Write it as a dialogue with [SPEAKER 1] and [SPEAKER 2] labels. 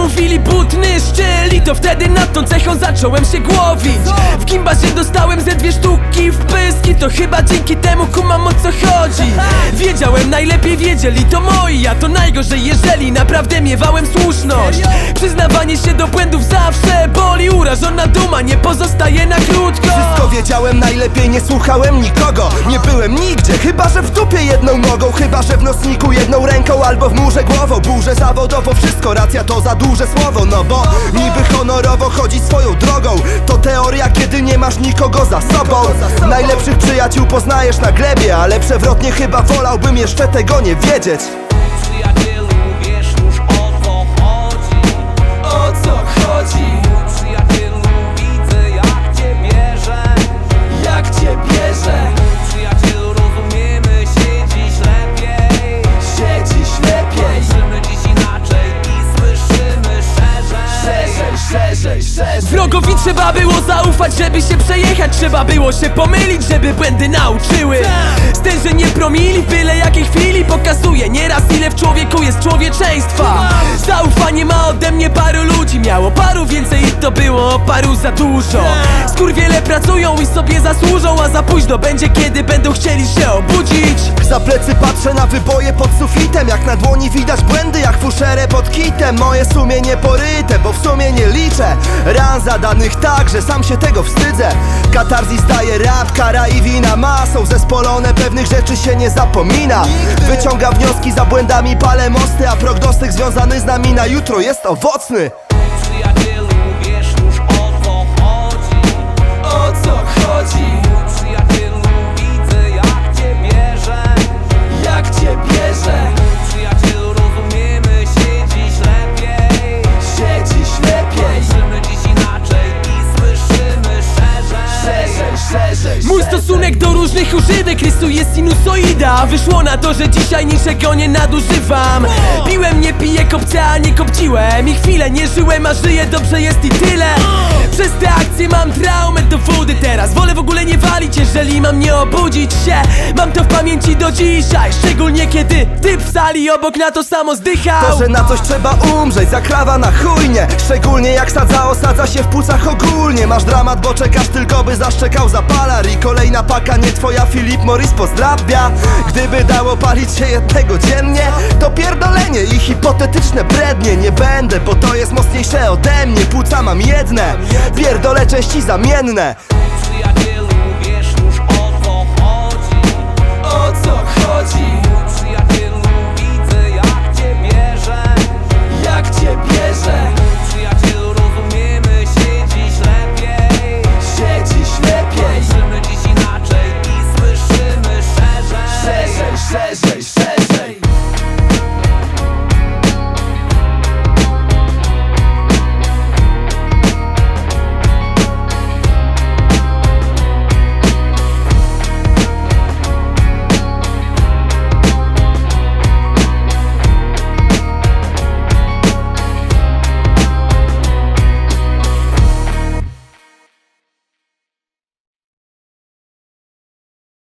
[SPEAKER 1] chwili butny szczyl I to wtedy nad tą cechą zacząłem się głowić. W gimbazie dostałem ze dwie sztuki w pyski To chyba dzięki temu kumam o co chodzi. Wiedziałem, najlepiej wiedzieli to moi A to najgorzej, jeżeli naprawdę miewałem słuszność. Przyznawanie się do błędów zawsze boli Urażona duma nie pozostaje na krótko.
[SPEAKER 2] Wszystko wiedziałem najlepiej, nie słuchałem nikogo. Nie byłem nigdzie, chyba że w dupie jedną nogą Chyba że w nocniku jedną ręką albo w murze głową. Burzę zawodowo, wszystko racja to za duże słowo No bo niby honorowo chodzić swoją drogą. To teoria, kiedy nie masz nikogo za sobą. Najlepszych przyjaciół poznajesz na glebie Ale przewrotnie chyba wolałbym jeszcze tego nie wiedzieć
[SPEAKER 3] szerzej
[SPEAKER 1] Wrogowi trzeba było zaufać, żeby się przejechać. Trzeba było się pomylić, żeby błędy nauczyły. Stężenie promili byle jakiej chwili Pokazuje. Nieraz ile w człowieku jest człowieczeństwa. Zaufanie ma ode mnie paru ludzi Miało paru więcej i to było paru za dużo. Skurwiele pracują i sobie zasłużą A za późno będzie kiedy będą chcieli się obudzić.
[SPEAKER 2] Za plecy patrzę na wyboje pod sufitem Jak na dłoni widać błędy jak fuszerę pod kitem. Moje sumienie poryte, bo w sumie nie liczę Ran zadanych tak, że sam się tego wstydzę. Katarzis daje rap, kara i wina masą Zespolone pewnych rzeczy się nie zapomina. Wyciąga wnioski za błędami, palę mosty A prognostyk związany z nami na jutro jest owocny
[SPEAKER 1] różnych używek rysuje sinusoida. A Wyszło na to, że dzisiaj niczego nie nadużywam. Piłem, nie piję kopcia, nie kopciłem. I chwilę nie żyłem, a żyję, dobrze jest i tyle Przez te akcje mam traumę do wody teraz. Wolę w ogóle nie walić, jeżeli mam nie obudzić się. Mam to w pamięci do dzisiaj Szczególnie kiedy ty w sali obok na to samo zdychał.
[SPEAKER 2] To, że na coś trzeba umrzeć, zakrawa na chujnie. Szczególnie jak sadza osadza się w płucach ogólnie. Masz dramat, bo czekasz tylko by zaszczekał zapalar. I kolejna paka, nie twoja Philip Morris pozdrawia. Gdyby dało palić się jednego dziennie To pierdolenie i hipotetyczne brednie. Nie będę, bo to jest mocniejsze ode mnie. Płuca mam jedne, pierdolę części zamienne